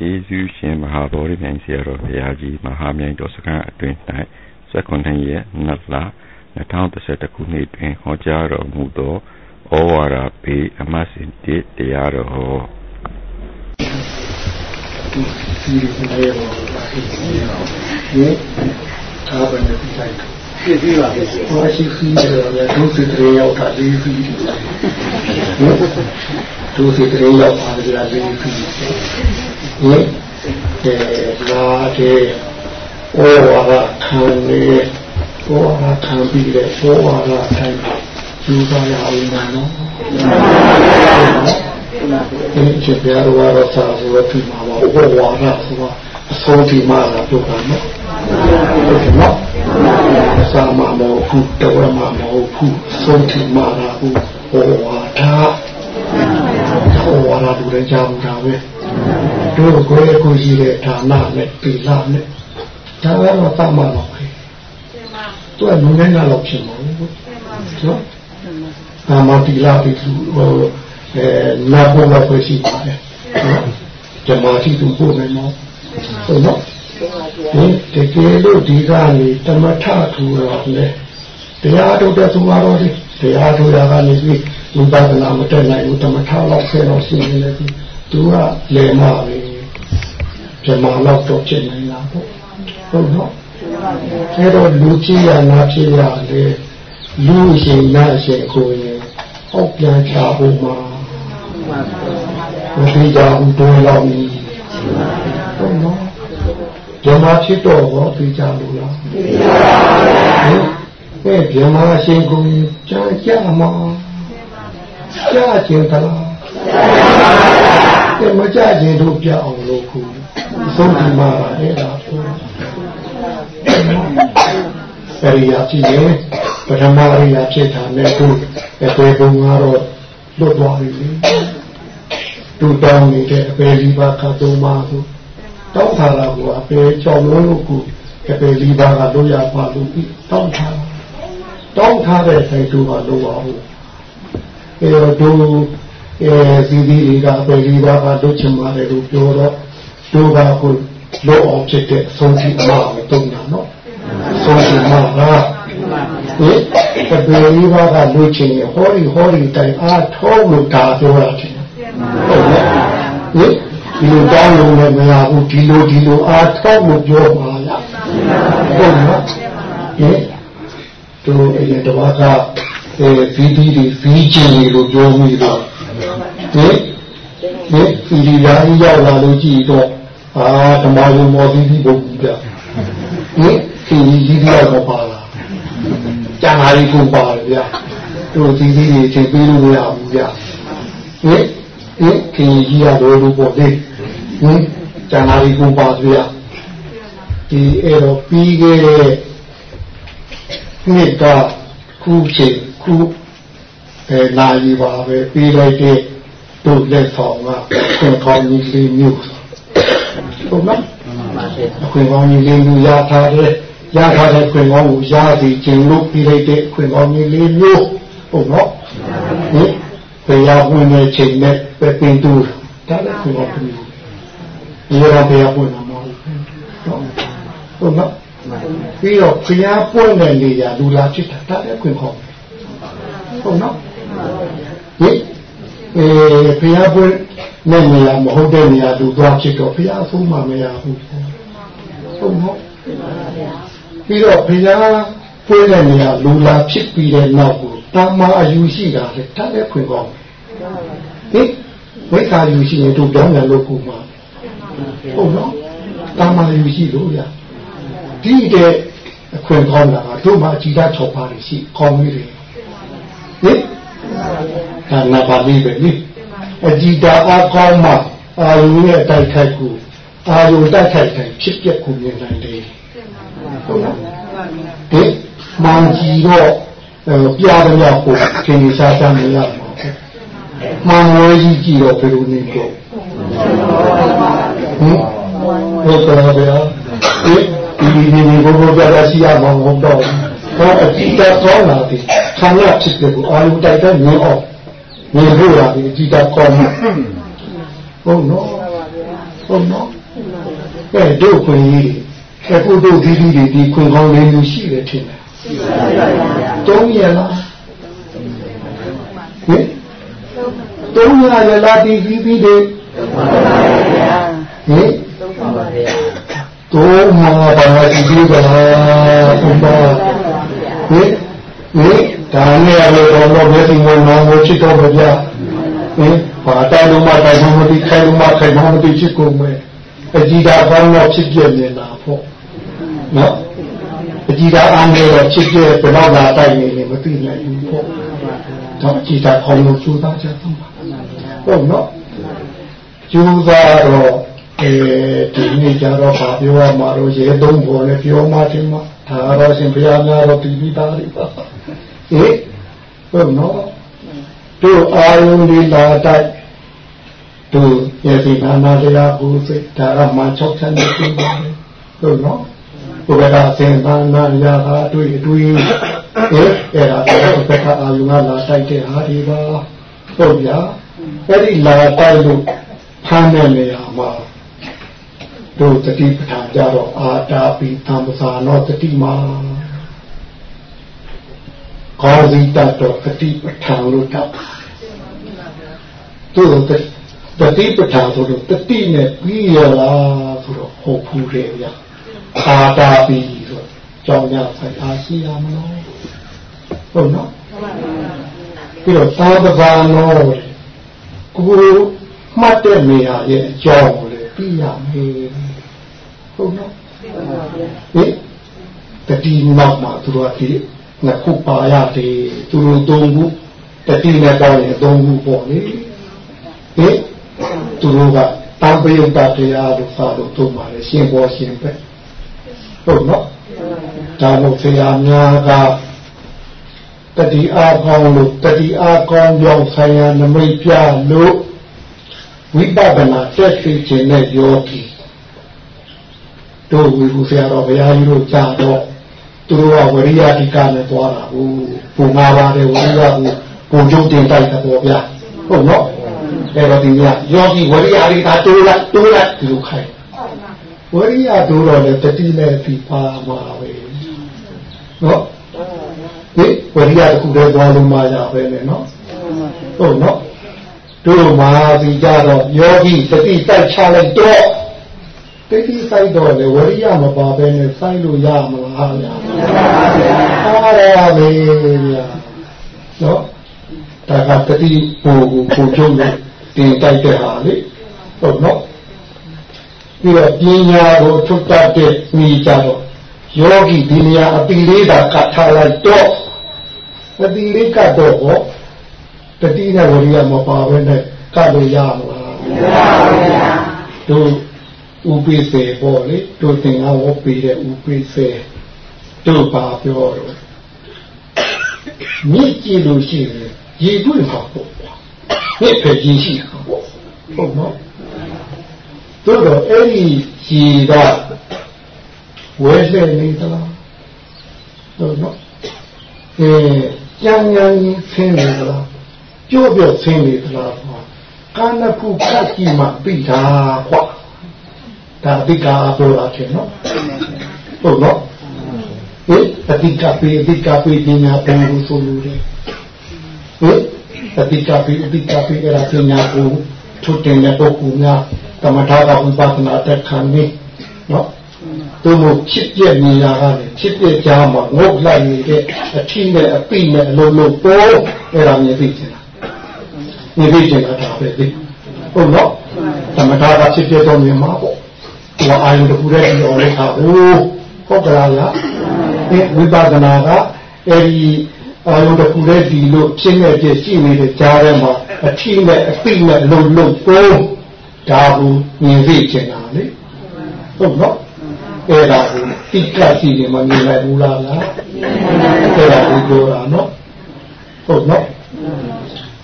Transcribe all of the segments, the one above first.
ယေရှုရှင်မဟာဗောဓိမြိုင်ဆရာတော်ဘုရားကြီးမဟာမြိုင်တော်စခန်းအတွင်း၌စက္ကွန်ထရက်နတ်လ2011ခုနှစ်တွင်ဟောကြားတော်မူသောဩဝါဒပေအမတ်စင်တိတရားတော်ဟောဒီလိုလည်းပါပါဒီအာဘနဲ့ပြလိုက်ဖြစ်ပြီးပါပြီ။ဟောရှိရှိတယ်လည်းဒုစိတရေရောက်တာလေးပြီးဒုစိတရေရောက်ပါကြလားလေးပြီးဟ င်အဲလာတဲ့ဩဝါဒခံနေဩဝါဒခံပြီးတဲ့ဩဝါဒတိုင်းယူပါရအောင်နော်ဒီချက်ပြရဝါရစာဆိုတော့ဒီမှာပါဩဝါဒဆိုတာအဆုံးထိမှလာပြောတာနော်ဟုတ်ကဲ့နော်စာမမဟုတ်ဘူးတော်မမဟုတ်ဘူးဆုံးထိမှလာဘူးဩဝါဒဩဝါဒလူတွေကြောင်းတာပဲ တို့ကိုယ်ကိုရှိတဲ့ဌာနနဲ့ပိလာနဲ့ဒါကတော့သမတော့ပဲသူကလူနဲ့တော့ဖြစ်မှာဘူးနော်အာမတိလာပိသူဟိုအဲနာပေါ်မှာပဲရှိပါတယ်နော်ဇမာတိသူပို့မယ်နော်ဟုတ်နော်ဒီတကယ်လို့ဒီကနေတမထထူတော့လေတရားထုတ်တဲ့သူတော်ဒီတရားထုတ်တာကနေပြီးဝိပဿနာမတက်နိုင်ဘူးတမထလောက်ဆဲတော့ရှိနေတယ်သူသူကလေမပဲ ဇမာလောက်တော့ဖြစ်နေလားပေါ့ဟုတ်နော်အဲတော့လူကြီးရနာဖြစ်ရလေလူရှင်နာရှင်ကိုရင်ဟောက်ပြန်ချဖို့မှာမသိကြဘူးတိုးလောက်ပြီဟုတ်နော်ဇမာဖြစ်တော့ဟောသိကြလို့လားသိကြပါဘူးအဲဇမာရှင်ကိုရင်ကြာကြမှာကြာကျင်သလားကြာပါ ဘူးမကြခြင်းတို့ပြအောင်လို့ခုသုံးဒီမှာအဲ့ဒါအရိယာဖြစ်ရင်ပထမအရိယာဖြစ်တာနဲ့သူအပေပုံကတော့လွတ်သွားပြီသူတောင်းနေတဲ့အပေလေးပါကသုံးပါကိုတောင်းထားတာကအပေကြောင်လုံးလို့ကိုအပေလေးပါကလို့ရပါလို့ပြီးတောင်းထားတောင်းထားတဲ့ဆိုင်သူကလို့ပါဘူးအဲတော့သူ အဲစီဒီလေးကအပေလေးပါကတို့ချင်ပါတယ်လို့ပြောတော့သူကကိုလို့အောင်ဖြစ်တဲ့အဆုံးထိအမှားကိုတုံးတာနော်ဆုံးထိမှာကဟင်တပည့်လေးပါးကလူချင်းရဟောဒီဟောဒီတိုင်အားထောလို့ဒါပြောတာချင်းဟုတ်နော်ဟင်ဒီလိုတောင်းလို့လည်းမရဘူးဒီလိုဒီလိုအားထောလို့ပြောပါလားဟုတ်နော်ဟင်သူအရင်တော့ကအဲဗီဒီဒီဗီဂျင်လို့ပြောမိတော့ ဟင်ဟင်ဗီဒီယာကြီးရောက်လာလို့ကြည့်တော့အာဓမ္မယုံမောသီတိဘုံကြီးပြဟင်ခင်ကြီးကြီးတော့ပါလားကျန်တာလေးကိုပါတယ်ဗျာတို့ဒီဒီတွေချိန်ပေးလို့မရဘူးဗျာဟင်ဟင်ခင်ကြီးကတော့လို့ပေါ့လေဟင်ကျန်တာလေးကိုပါဗျာဒီအဲ့တော့ပြီးခဲ့တဲ့နှစ်ကခုချိန်ခု အဲနာရီပါပဲပြီးလိုက်တဲ့တို့လက်ဆောင်ကခွန်ကောင်းကြီးလေးမျိုးဟုတ်လားခွင်ကောင်းကြီးလေးမျိုးရထားတဲ့ရထားတဲ့ခွင်ကောင်းကိုရစီခြင်းလို့ပြီးလိုက်တဲ့ခွင်ကောင်းကြီးလေးမျိုးဟုတ်နော်ဟင်ဘယ်ရဝင်နေချိန်နဲ့ပဲပင်တူဒါလည်းခွင်ကောင်းမျိုးဒီရောဘယ်ရဝင်မှာမဟုတ်ဟုတ်နော်ပြီးတော့ခရီးပွင့်တဲ့နေရာလူလာဖြစ်တာဒါလည်းခွင်ကောင်းဟုတ်နော် ဟင်အဲဖျားပွင့်နဲ့နေရာမဟုတ်တဲ့နေရာသူသွားဖြစ်တော့ဖျားဆုံးမှမရဘူးဟုတ်မဟုတ်ပြီးတော့ဖျားပွင့်တဲ့နေရာလူလာဖြစ်ပြီးတဲ့နောက်ကိုတာမအယူရှိတာလေတတ်တဲ့ခွင့်ကောင်းဟင်ဝိခါယူရှိရင်တို့ပြောင်းတယ်လို့ကိုမှာဟုတ်နော်တာမယူရှိလို့ရဒီတဲ့အခွင့်ကောင်းတာကတို့မှာအကြည်ဓာတ်၆ပါးရှိကောင်းပြီလေဟင် ဒါနာပါလိပဲနိအကြည်ဓာတ်အကောင်းမှအာယုရဲ့တိုက်ခိုက်ကိုအာယုတိုက်ခိုက်တိုင်းဖြစ်ပျက်ကိုမြင်နိုင်တယ်ဟုတ်လားဒီမှန်ကြီးတော့ပြားတဲ့ရောက်ကိုခင်ကြီးစားစားနေရမှာမှန်ဝဲကြီးကြည့်တော့ဘယ်လိုနေတော့ဟင်ဟုတ်တယ်ဗျာဒီဒီဒီဘုဘပြတာရှိရမှာမဟုတ်တော့ ဟောအကြည့်တော့ကောင်းလာပြီခံရဖြစ်တယ်ကိုအာယုတိုက်တဲ့မြင်အောင်မြင်ဖို့လာပြီအကြည့်တော့ကောင်းမှာဟုတ်နော်ဟဟုတ်နော်အဲတို့ခွင့်ကြီးအခုတို့ဒီဒီတွေဒီခွင့်ကောင်းလေးမျိုးရှိတယ်ထင်တယ်ရှိပါပါတုံးရလားဟင်တုံးရရလားဒီဒီဒီတွေဟင်တို့မှာဘာမှဒီဒီကလားဘုရား ဟင်ဟင်ဒါနဲ့ရလို့တော့မျက်စိဝင်တော့မချစ်တော့ဗျာဟင်ဘာတိုင်လုံးမတိုင်လုံးမတိခိုင်လုံးမခိုင်လုံးမတိချစ်ကုန်မယ်အကြည်သာကောင်းတော့ဖြစ်ပြနေတာပေါ့နော်အကြည်သာအားနေတော့ချစ်ပြဘယ်တော့လာတိုက်နေလဲမသိနိုင်ဘူးပေါ့တော့အကြည်သာကောင်းလို့ကျူသားကြတော့ဟုတ်နော်ကျူသားတော့အဲဒီနေ့ကျတော့ဗာပြောရမှာတော့ရေသုံးပေါ်နဲ့ပြောမှချင်းမှ ဒါတော့ရှင်ဘုရားများတော့ပြီးပြီးသားလိမ့်ပါဟေးဟုတ်နော်တို့အာယုန်ဒီလာတိုက်တို့ယေစီနာနာတရားကိုစိတ်ဒါကမှ၆ချမ်းနေပြီဟုတ်နော်ဘုရားအစဉ်သာနာရာဟာတွေ့တွေ့ဟဲ့အဲ့ဒါတော့ဘက်ကအာယုန်ကလာတိုက်တဲ့ဟာဒီပါဟုတ်ဗျာအဲ့ဒီလာတိုက်လို့ဖမ်းတဲ့နေရာမှာ တို့တတိပဋ္ဌာန်ကြတော့အာတာပိသံသာနောတတိမာကောင်းစီတတ်တော့တတိပဋ္ဌာန်လို့တတ်တို့တတိပဋ္ဌာန်ဆိုတော့တတိနဲ့ပြီးရလားဆိုတော့ဟုတ်ဘူးလေဗျာအာတာပိဆိုကြောင်းရဆိုင်အားရှိရမလို့ဟုတ်နော်ပြီးတော့သာသဘာနောကိုမှတ်တဲ့နေရာရဲ့အကြောင်းကိုလည်းသိရမယ် ဟုတ်နော်ဟင်တတိနောက်မှာသူတို့ကဒီနှစ်ခုပါရတယ်သူတို့သုံးခုတတိနဲ့ပေါင်းရင်သုံးခုပေါ့လေဟင်သူတို့ကတံပယုတ်တရားလို့စာလို့သုံးပါလေရှင်ဘောရှင်ပဲဟုတ်နော်ဒါမို့ဆရာများကတတိအားကောင်းလို့တတိအားကောင်းကြောင့်ဆရာနမိတ်ပြလို့ဝိပဿနာတက်သိခြင်းနဲ့ယောဂီ တို့ဝီဘူးဆရာတော်ဘုရားကြီးတို့ကြာတော့သူတို့ကဝရိယတိကနဲ့သွားတာဘူးပုံငါးပါးတဲ့ဝရိယကိုပုံကျုံတင်တိုက်တဲ့ပေါ်ဗျာဟုတ်နော်အဲ့တော့ဒီကယောဂီဝရိယလေးသာတိုးလိုက်တိုးလိုက်ဒီလိုခိုင်းဝရိယတိုးတော့လေတတိနဲ့ပြီးပါမှာပဲနော်ဒီဝရိယတစ်ခုတည်းသွားလို့မရပဲနဲ့နော်ဟုတ်နော်တို့မှာဒီကြတော့ယောဂီတတိတိုက်ချလိုက်တော့ တိတိစိုက်တော့လေဝရိယမပါဘဲနဲ့စိုက်လို့ရမလားဗျာမရပါဘူးအားရပါလေဗျာနော်ဒါကတတိပူကိုပူချုပ်လို့တင်တိုက်တဲ့ဟာလေဟုတ်နော်ပြီးတော့ပညာကိုထုတ်တတ်တဲ့မိကြတော့ယောဂီဒီနေရာအပီလေးသာကတ်ထားလိုက်တော့အပီလေးကတ်တော့ဟောတတိနဲ့ဝရိယမပါဘဲနဲ့ကတ်လို့ရမလားမရပါဘူးဗျာတို့ ဥပိ္ပေပေါ့လေတို့သင်္ကဝပေးတဲ့ဥပိ္ပေတို့ပါပြောတော့မြင့်ကြည့်လို့ရှိရင်ရေတွေ့မှာပေါ့မြင့်ပဲကြီးရှိတာပေါ့ဟုတ်နော်တို့တော့အဲ့ဒီရေကဝဲလှည့်နေသလားဟုတ်နော်အဲကြံကြံဆင်းနေသလားကြော့ပြော့ဆင်းနေသလားကာနခုကတ်ကြီးမှပြီးတာကွာ ဒါအတိကာပြောတာချင်းနော်ဟုတ်နော်ဟင်အတိကပေအတိကပေပညာပင်လို့ဆိုလို့တယ်ဟင်အတိကပေအတိကပေအဲ့ဒါပညာကိုထုတ်တင်တဲ့ပုဂ္ဂိုလ်များကမ္မထာကဝိပဿနာတက်ခံနေနော်သူတို့ဖြစ်ပြနေရတာလေဖြစ်ပြကြမှာငုတ်လိုက်နေတဲ့အထီးနဲ့အပိနဲ့အလုံးလုံးပေါ်အဲ့ဒါမြင်သိချင်တာမြင်သိချင်တာဒါပဲသိဟုတ်နော်သမထကဖြစ်ပြတော့မြင်မှာပေါ့ ဟိုအာယုတခုတည်းပြောလိုက်တာဟိုဟုတ်ကလားလားအဲဝိပဿနာကအဲဒီအာယုတခုတည်းဒီလို့ဖြစ်နေပြရှိနေတဲ့ကြားထဲမှာအထီးနဲ့အပိနဲ့လုံလုံပေါ်ဒါကိုမြင်သိချင်တာလေဟုတ်နော်အဲ့ဒါကိုတိကစီနေမမြင်နိုင်ဘူးလားလားအဲ့ဒါကိုပြောတာနော်ဟုတ်နော်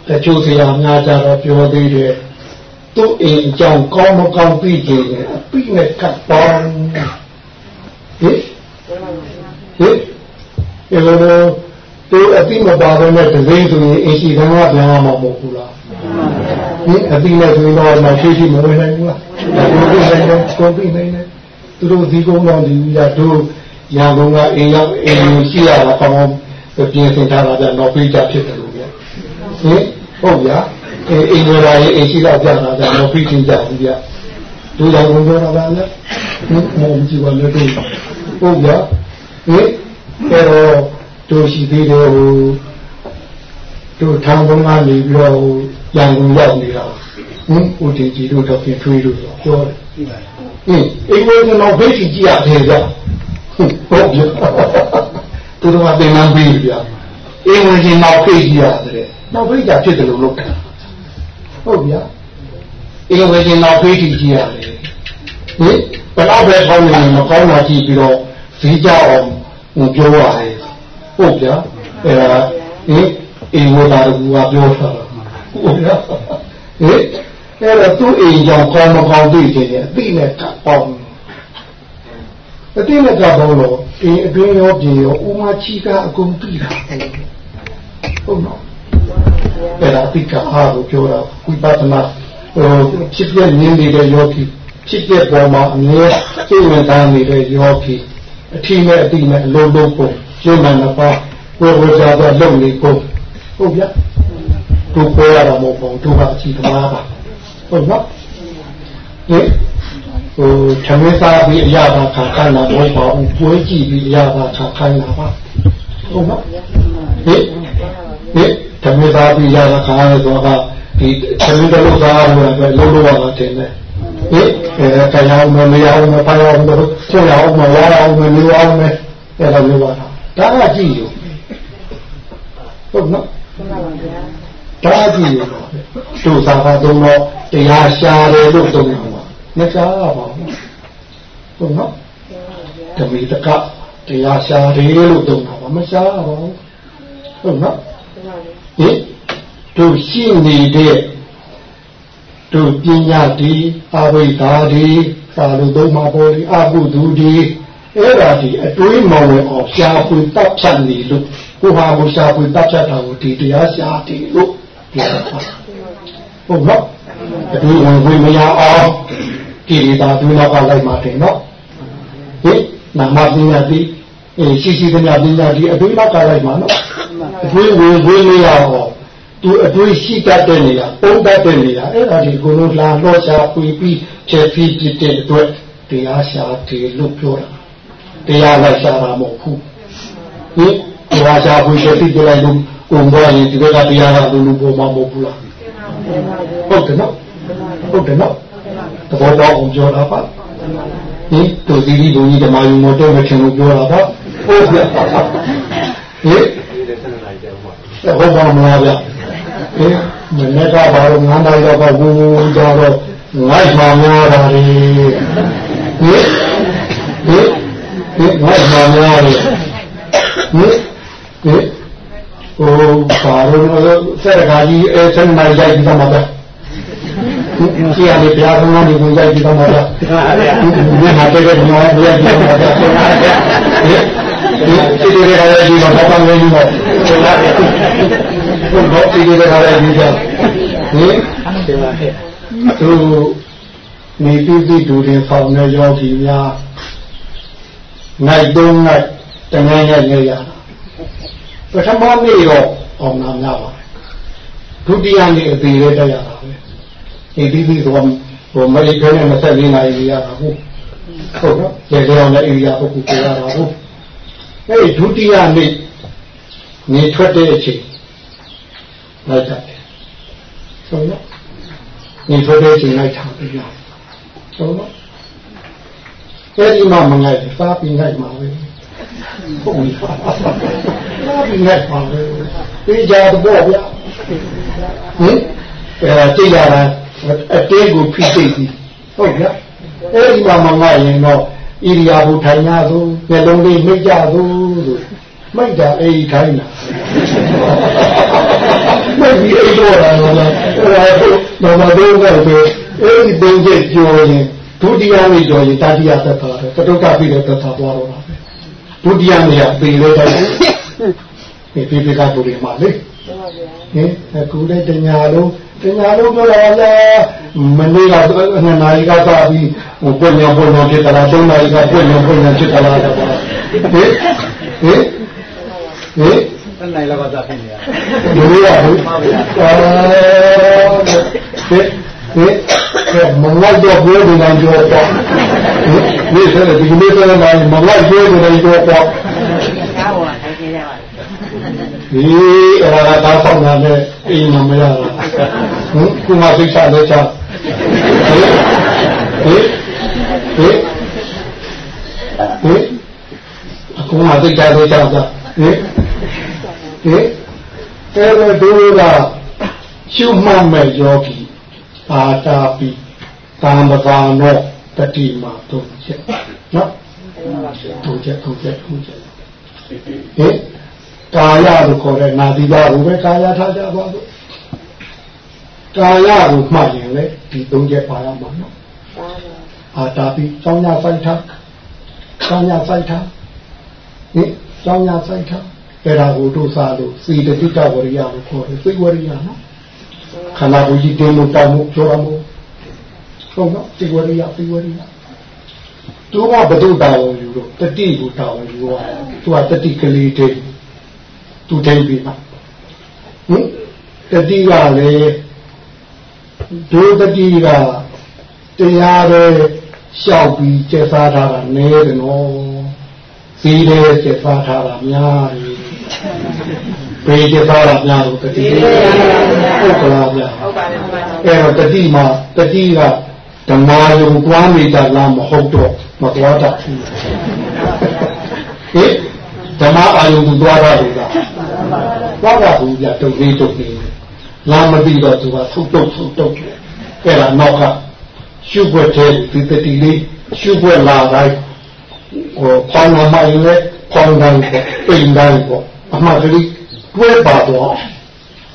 တချို့ဆရာများကြတော့ပြောသေးတယ် သူ့အိမ်အကြောင်းကောင်းမကောင်းပြီးကြတယ်အပိနဲ့ကပ်ပေါင်းဟိဟိဒီလိုသူအပိမပါဘဲနဲ့တစိမ့်ဆိုရင်အရှိကံကပြန်လာမှာမဟုတ်ဘူးလားဟိအပိနဲ့ဆိုရင်တော့မရှိရှိမဝင်နိုင်ဘူးလားဒါကိုကုန်ပြီနေတယ်သူတို့ဒီကုန်းတော်ဒီရတို့ရန်ကုန်ကအိမ်ရောက်အိမ်ရှိရတာကောင်းပြင်ဆင်ထားတာပြတော့ပြကြဖြစ်တယ်လို့ဗျဟင်ဟုတ်ဗျာ အိမ်ဝရာရေးအိမ်ရှိတော့ပြတာပြတော့ပြချင်းကြဘူးဗျတို့ရန်ကုန်ပြောတာပါလေမောင်ကြည့်ပါလေတို့ဟုတ်ဗျာဟင်အဲ့တော့တို့ရှိသေးတယ်ဟိုတို့ထောင်ကုန်းကနေပြီးတော့ရန်ကုန်ရောက်နေတာဟင်ဦးတင်ကြီးတို့တော့ပြင်ထွေးလို့ပြောတယ်ဟင်အိမ်ဝကျွန်တော်ဖိတ်ကြည့်ရတယ်ဗျဟုတ်ပြီသူတို့ကသင်္ကန်းပြီးဗျအိမ်ဝင်ချင်းနောက်ဖိတ်ကြည့်ရတယ်နောက်ဖိတ်ကြဖြစ်တယ်လို့လုပ်တာ ဟုတ်ဗျာအိမ်ဝင်ချင်းနောက်ဖိတ်ကြည့်ရတယ်ဟင်ဘယ်တော့ပဲကောင်းနေမကောင်းတာကြည့်ပြီးတော့ဈေးကြအောင်ပြောရတယ်ဟုတ်ဗျာအဲဒါဟင်အိမ်ဝင်တာကပြောတာဟုတ်ဗျာဟင်အဲ့တော့သူ့အိမ်ကြောင့်ကောင်းမကောင်းသိတယ်အသိနဲ့ကပေါင်းအတိနဲ့ကပေါင်းတော့အိမ်အတွင်းရောပြင်ရောဥမာချီကအကုန်ပြီးတာဟုတ်နော် အဲ့ဒါအတိကအားကိုပြောတာဝိပဿနာဟိုဖြစ်ပြမြင်နေတဲ့ယောဂီဖြစ်ပြပေါ်မှာအမြဲစိတ်ဝင်စားနေတဲ့ယောဂီအထီးနဲ့အတိနဲ့အလုံးလုံးပုံရုပ်မှန်နှစ်ပါးကိုယ်ကိုယ်စားတော့လုံနေပုံဟုတ်ဗျာသူပြောရတာမဟုတ်ဘူးသူကအကြည့်သမားပါဟုတ်နော်ဟင်ဟိုသမင်းစားပြီးအရာပါခါခိုင်းတာမဟုတ်ပါဘူးပွဲကြည့်ပြီးအရာပါခါခိုင်းတာပါဟုတ်နော်ဟင် ဟင်သမင်းစားပြီးအရာပါခါရဲဆိုတော့ဒီသမင်းတို့စားရမယ်ပဲလုံးလုံးပါတင်တယ်ဟင်အဲတရားမမရအောင်မပါအောင်မဆွရအောင်မဝါအောင်မနေအောင်မအဲ့လိုမျိုးပါတာဒါကကြည့်ယူဟုတ်နော်ဒါကြည့်ယူတို့စားပါတော့တရားရှာတယ်လို့သုံးတယ်မှာမရှားပါဘူးဟုတ်နော်ဓမ္မတကတရားရှာတယ်လို့သုံးတာပါမရှားပါဘူးဟုတ်နော် ဟင်တို့ရှိနေတဲ့တို့ပညာဒီအဝိဓာဒီသာလို့သုံးမှာပေါ်ဒီအကုသူဒီအဲ့ဒါဒီအတွေးမောင်ဝင်အောင်ရှားဖွေတပ်ဖြတ်နေလို့ကိုဟာကိုရှားဖွေတပ်ဖြတ်တာကိုဒီတရားရှားတယ်လို့ပြောတာဟုတ်နော်အတွေးဝင်ဝင်မရအောင်ကိလေသာသူနောက်ကလိုက်မှတယ်နော်ဟင်နာမပညာတိ အဲရှိရှိသမျှပညာတိအတွေးနောက်ကလိုက်မှနော်အတွေးဝင်ဝင်မရအောင်သူအတွေးရှိတတ်တဲ့နေရာပုံတတ်တဲ့နေရာအဲ့ဒါဒီကိုလိုလာတော့ရှာပွေပြီးဖြည့်ပြီးပြတဲ့အတွက်တရားရှာတယ်လို့ပြောတာတရားလိုက်ရှာတာမဟုတ်ဘူးဟင်တရားရှာပွေဖြည့်ပြီးပြလိုက်လို့ကိုယ်ပေါ်ရင်ဒီကတရားကလူလူပေါ်မှာမဟုတ်ဘူးလားဟုတ်တယ်နော်ဟုတ်တယ်နော်သဘောပေါက်အောင်ပြောတာပါဟင်သူသီရိဘုံကြီးဓမ္မယုံမတော့မချင်လို့ပြောတာပါ ဟုတ်ကဲ့ဟင်ဟုတ်ပါမလားဗျဟင်မနေ့ကဘာလို့ငန်းတိုင်းတော့ဘူးကြတော့ငိုက်မှများတာလေဟင်ဟင်ဟင်ငိုက်မှများတယ်ဟင်ဟင်ဟိုဘာလို့ဆက်ကားကြီးအဲဆန်းမိုင်ရိုက်ပြီးတော့မှာရှိရလေဘုရားကောင်းကနေဝင်ရိုက်ပြီးတော့မှာဒီမှာတကယ်တော့ဝင်ရိုက်ပြီးတော့မှာဒီ ဒီဒီရရဒီမှာတော့ကောင်းနေပြီတော့ဘုရားဒီဒီရရဒီတော့ဟင်သူနေတိတိဒူရင်ဆောင်တဲ့ယောဂီများနိုင်တုံးနိုင်တငယ်ရဲ့နေရတာပထမနေ့တော့အောင်နာများပါဒုတိယနေ့အသေးလေးတက်ရတာပဲဒီဒီဒီတော့ဟိုမရိခဲနဲ့24နာရီရတာဟုတ်ဟုတ်နော်ကျေကြောင်လည်းအိရိယာပုဂ္ဂိုလ်ပြောရတာဟုတ် အဲဒီဒုတိယနေ့နေထွက်တဲ့အချိန်လိုက်တာဆိုတော့နေထွက်တဲ့အချိန်လိုက်ထားပြရဆိုတော့အဲဒီမှာမငိုက်စားပြီးငိုက်မှာပဲဟုတ်ပြီစားပြီးငိုက်မှာပဲပြေးကြတော့ဗျာဟင်အဲသိရတာအတေးကိုဖိစိတ်ပြီးဟုတ်ဗျာအဲဒီမှာမငါရင်တော့ဣရိယာပုထိုင်ရသို့မျက်လုံးလေးမိတ်ကြသို့ လို့မိတ်တာအဲဒီထိုင်တာမိတ်ပြီးအိတ်တော့တာတော့တော့မတော့တော့အဲဒီပင်ကျကြော်ရင်ဒုတိယနေ့ကြော်ရင်တတိယသက်သာတယ်တတုကပြီးတဲ့သက်သာသွားတော့တာဒုတိယနေ့ကပေလို့တိုင်းဒီပြပြကတူတွေမှာလေဟင်အခုလည်းတညာလုံးတညာလုံးပြောလာကြမနေ့ကတော့နှစ်နာရီကသာပြီးဟိုပွင့်ညာပွင့်ညာဖြစ်တာလားသုံးနာရီကပွင့်ညာပွင့်ညာဖြစ်တာလားဟင် ဟင်ဟင်တနိုင်လောက်သာဖြစ်နေရမလို့ရဘူးအာဟင်ဟင်မလိုက်တော့ဘယ်လိုလဲကြောတော့ဒီစက်ဒီနေ့တော့မလိုက်ဘယ်လိုလဲကြောတော့ကားပေါ်ထိုင်နေကြပါဒီအရာသာဆောင်တာနဲ့အိမ်မမရတာဟင်ခုမှသိချလဲချဟင်ဟင်ဟင် ဟင်အခုမှသိချလဲချတာဟင်ဟင်အဲ့ဒါတို့ကရှုမှတ်မဲ့ယောဂီအာတာပိတံပကာနောတတိမာတို့ချက်နော်တို့ချက်တို့ချက်တို့ချက်ဟင်ကာယလို့ခေါ်တဲ့နာသီပါကိုပဲကာယထားကြပါလို့ကာယကိုမှတ်ရင်လေဒီသုံးချက်ပါရမှာနော်အာတာပိကျောင်းရဆိုင်ထားကျောင်းရဆိုင်ထား ဟင်ကျောင်းရဆိုင်ထားအဲ့ဒါကိုတို့စားလို့စီတတိတဝရိယလို့ခေါ်တယ်စိတ်ဝရိယနော်ခန္ဓာကိုယ်ကြီးတင်းလို့တောင်းမှုပြောရမှုဟုတ်နော်စိတ်ဝရိယစိတ်ဝရိယသူကဘုဒ္ဓတာဝန်ယူလို့တတိကိုတာဝန်ယူရသူကတတိကလေးတည်းသူထိုင်ပြီမှာဟင်တတိကလည်းဒုတတိကတရားတွေလျှောက်ပြီးကျက်စားထားတာနည်းတယ်နော် ဇီးတွေကျက်စားထားတာများတယ်ဘေးကျက်စားတာများလို့တတိဟုတ်ကလားဗျာဟုတ်ပါတယ်ဟုတ်ပါတယ်အဲ့တော့တတိမှာတတိကဓမ္မယုံကွာနေတာလားမဟုတ်တော့မသွားတတ်ဘူးဟင်ဓမ္မအာယုံကိုသွားတာလို့လားသွားတာဘူးပြတုတ်လေးတုတ်လေးလာမသိတော့သူကသုတ်တုတ်သုတ်တုတ်အဲ့ဒါနောက်ကရှုွက်တဲ့ဒီတတိလေးရှုွက်လာတိုင်း ဟိုဖောင်းမှရင်လည်းဖောင်းတိုင်းပေါ့ပိန်တိုင်းပေါ့အမှတ်ကလေးတွဲပါတော့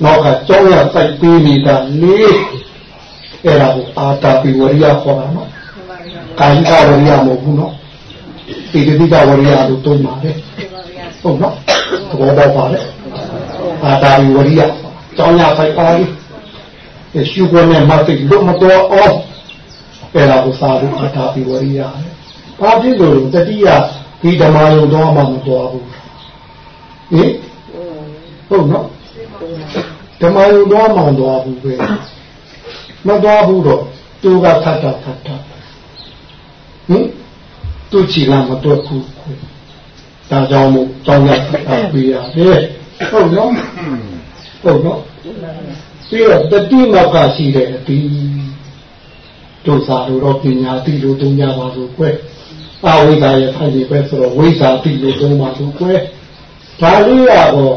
နောက်ကကြောင်းရစိုက်ပေးနေတာလေးအဲ့ဒါကိုအာတာပိဝရိယခေါ်တာနော်ကာယကဝရိယမဟုတ်ဘူးနော်ဒီတိကဝရိယလို့သုံးပါတယ်ဟုတ်နော်သဘောပေါက်ပါလေအာတာဝရိယကျောင်းရဆိုင်ပါလိရှုခွင့်နဲ့မသိလို့မတော်အောင်အဲ့ဒါကိုစားဖို့အာတာဝရိယ ဘာဖြစ်လို့တတိယဒီဓမ္မယုံတော့မှမတော်ဘူးဟင်ဟုတ်နော်ဓမ္မယုံတော့မှမတော်ဘူးပဲမတော်ဘူးတော့သူကသတ်တာသတ်တာဟင်သူချီလာမတော်ဘူးဒါကြောင့်မို့ကြောင်းရပေးရတယ်ဟုတ်နော်ဟုတ်နော်ပြီးတော့တတိနောက်ကရှိတဲ့အတီတို့စာတို့တော့ပညာတိလို့သုံးကြပါလို့ကွယ် အဝိဇ္ဇာရဲ့ဖိုင်ဒီပဲဆိုတော့ဝိဇ္ဇာတိလို့သုံးပါလို့ကွယ်ဒါလေးကတော့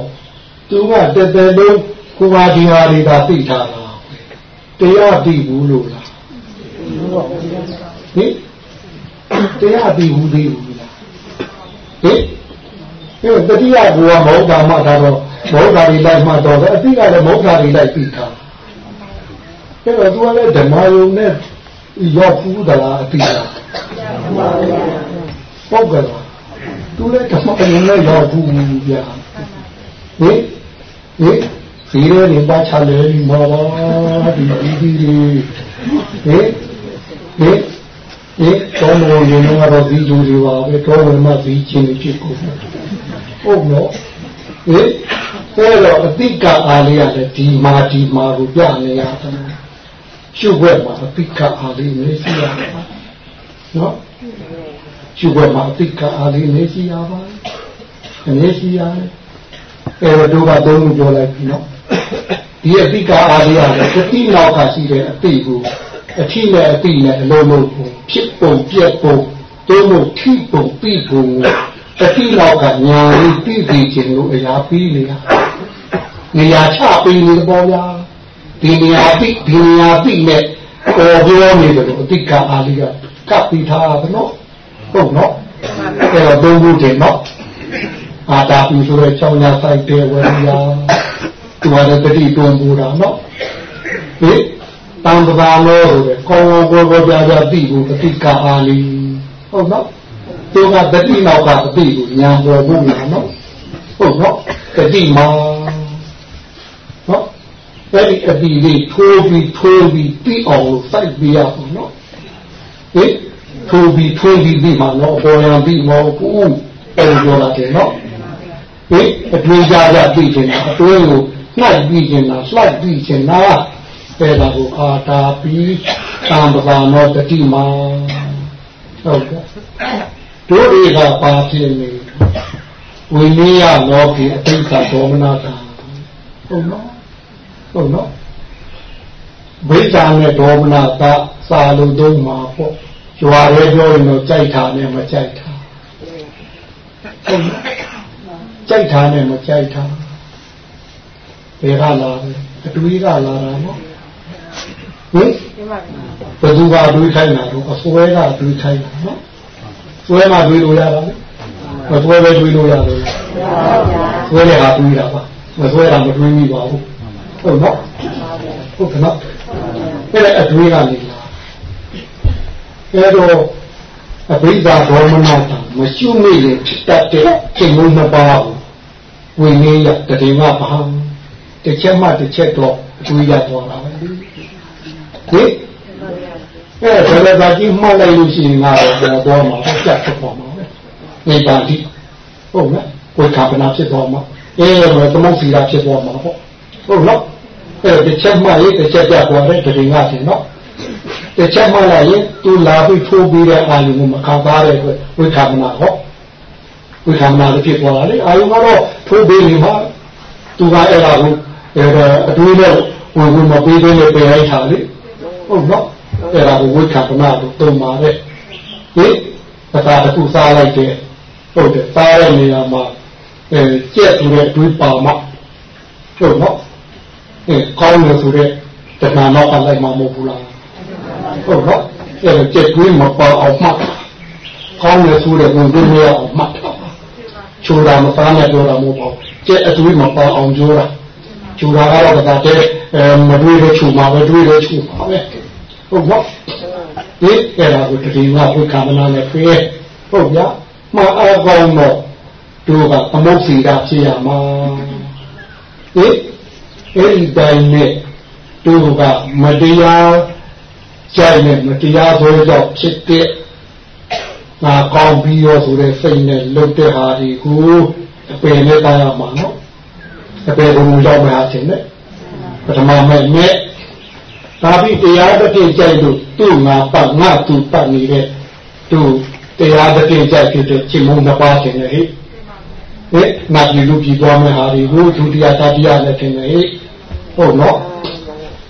သူကတသက်လုံးကိုပါဒီဟာတွေသာသိထားတာတရားသိဘူးလို့လားဟင်တရားသိဘူးသေးဘူးလားဟင်အဲတတိယဘူကမဟုတ်တာမှသာတော့မဟုတ်တာတွေလိုက်မှတော့အတိကလည်းမဟုတ်တာတွေလိုက်ပြီးတာအဲတော့သူကလည်းဓမ္မယုံနဲ့ရောက်ဖူးသလားအတိက ဟုတ်ကဲ့သူလည်းဓမ္မယုံနဲ့ရောက်ဖူးဗျာဟင်ဟင်စီရဲနေပါချလေမောဒီဒီဒီဟင်ဟင်ဒီတော်မောရင်တော့ဒီလူတွေပါပဲတော်ဝင်မှဒီချင်းဖြစ်ကုန်ဟုတ်နော်ဟင်အဲတော့အတိကအားလေးရတယ်ဒီမာဒီမာကိုပြနေရတယ်ရှုွက်မှာအတိကအားလေးနေစီရတယ်နော် ရှုွက်မှာအတိကအားလေးနေစီရပါအနေစီရတယ်အဲတော့တို့ကသုံးခုပြောလိုက်ပြီနော်ဒီအတိကအားလေးရတယ်တတိနောက်ကရှိတဲ့အတိကိုအထိနဲ့အတိနဲ့အလုံးလုံးဖြစ်ပုံပြက်ပုံတို့လို့ထိပုံပြီးပုံတတိလောက်ကညာလေးပြီးပြီးခြင်းလို့အရာပြီးနေတာနေရာချပြီးနေပေါ်ဗျာဒီနေရာပြီးဒီနေရာပြီးနဲ့ပေါ်ပြောနေတယ်လို့အတိကအားလေးကကပ်ပြီးထားတာနော် ဟုတ်နော်အဲ့တော့သုံးခုတင်နော်အာတာပူဆိုတဲ့ချောင်းညာဆိုင်တယ်ဝရိယာသူကလည်းတတိတွန်းပူတာနော်ဟိတံပဒါလို့ဆိုတဲ့ကောင်းကောင်းကိုကိုပြပြသိဖို့တတိကအားလေးဟုတ်နော်သူကတတိနောက်ကအတိကိုညာပေါ်ဖို့ညာနော်ဟုတ်နော်တတိမောနော်အဲ့ဒီအပီလေးထိုးပြီးထိုးပြီးပြီးအောင်လို့စိုက်ပြရအောင်နော်ဟင် ထိုးပြီးထိုးပြီးပြီးမှတော့ပေါ်ရန်ပြီးမဟုတ်ဘူးအဲ့လိုပြောတာတယ်နော်ဟင်အတွေ့ကြကြပြီးချင်တာအတွေ့ကိုနှိုက်ပြီးချင်တာလှိုက်ပြီးချင်တာအဲ့ဒါကိုအာတာပြီးသံပသာနောတတိမာဟုတ်ကဲ့တို့တွေကပါဖြစ်နေဝိနည်းရလောကီအတိတ်ကဒေါမနတာဟုတ်နော်ဟုတ်နော်ဝိဇ္ဇာနဲ့ဒေါမနတာစာလို့သုံးမှာပေါ့ ကြွားရဲပြောရင်တော့ကြိုက်တာနဲ့မကြိုက်တာဟုတ်နော်ကြိုက်တာနဲ့မကြိုက်တာဘယ်ကလာလဲအတွေးကလာတာနော်ဟင်ဘယ်သူကတွေးခိုင်းတာတော့အစွဲကတွေးခိုင်းတာနော်စွဲမှတွေးလို့ရတာလေမစွဲပဲတွေးလို့ရတယ်စွဲတဲ့ဟာတွေးတာပါမစွဲတာမတွေးမိပါဘူးဟုတ်နော်ဟုတ်ကနော်အဲ့ဒါအတွေးကနေလာ အဲ့တော့အဘိဓါဒေါမနတာမရှုမိရင်ဖြစ်တတ်တဲ့စိတ်လုံးမပါဘူးဝိနည်းရတတိမပါတစ်ချက်မှတစ်ချက်တော့အတွေးရသွားတာပဲဟင်အဲ့ဒါလည်းသာကြီးမှတ်လိုက်လို့ရှိရင်ငါတော့တော့မှာပြတ်ဖြစ်သွားမှာပဲနေပါတိဟုတ်နော်ကိုယ်ခါပနာဖြစ်သွားမှာအဲသမုတ်စီတာဖြစ်သွားမှာပေါ့ဟုတ်နော်အဲ့တစ်ချက်မှရေးတစ်ချက်ပြသွားတဲ့တရင်ကရှင်နော် တစ်ချက်မှလိုက်ရင်သူလာပြီးထိုးပြီးတဲ့အာယုံကိုမခံစားတဲ့အတွက်ဝိခါမနာဟောဝိခါမနာလည်းဖြစ်သွားတာလေအာယုံကတော့ထိုးပြီးနေမှာသူကအဲ့ဒါကိုအဲ့ဒါအတွေးနဲ့ဝင်ဝင်မပေးသေးလို့ပြန်လိုက်တာလေဟုတ်နော်အဲ့ဒါကိုဝိခါမနာလို့တုံပါတယ်ဟင်ပသာတစ်ခုစားလိုက်တဲ့ဟုတ်တယ်စားတဲ့နေရာမှာအဲကြက်ဆိုတဲ့တွေးပါမှဟုတ်နော်အဲကောင်းလို့ဆိုတဲ့တဏှာတော့လိုက်မှာမဟုတ်ဘူးလား ဟုတ်နော်အဲကြက်တွေးမပါအောင်မှကောင်းလို့ဆိုတဲ့ဝင်တွေးမရအောင်မှချိုးတာမစားနဲ့ပြောတာမဟုတ်ပါဘူးကြက်အတွေးမပါအောင်ကြိုးတာချိုးတာကတော့ဒါတဲ့အဲမတွေးလို့ချိုးမှာပဲတွေးလို့ချိုးမှာပဲဟုတ်နော်ဒီအဲ့ဒါကိုတတိယဝိကာမနာနဲ့ဖေးဟုတ်ဗျာမအားကောင်းတော့တို့ကအမုတ်စီတာဖြစ်ရမှာဟင်အဲ့ဒီတိုင်းနဲ့တို့ကမတရား ကြိုက်နဲ့မတရားဆိုကြောင့်ဖြစ်တဲ့ငါကောင်းပြီးရောဆိုတဲ့စိတ်နဲ့လွတ်တဲ့ဟာဒီကိုအပင်နဲ့တားရမှာနော်အပင်ကိုရောက်မှာခြင်းနဲ့ပထမမဲ့နဲ့ဒါပြီးတရားတစ်ပြည့်ကြိုက်လို့သူ့ငါပတ်ငါသူပတ်နေတဲ့သူတရားတစ်ပြည့်ကြိုက်ဖြစ်တဲ့ချင်းမုံနှစ်ပါးခြင်းနဲ့ဟိဟဲ့နာပြည်လူပြည်သွားမယ့်ဟာတွေကိုဒုတိယတတိယနဲ့ထင်တယ်ဟဲ့ဟုတ်နော်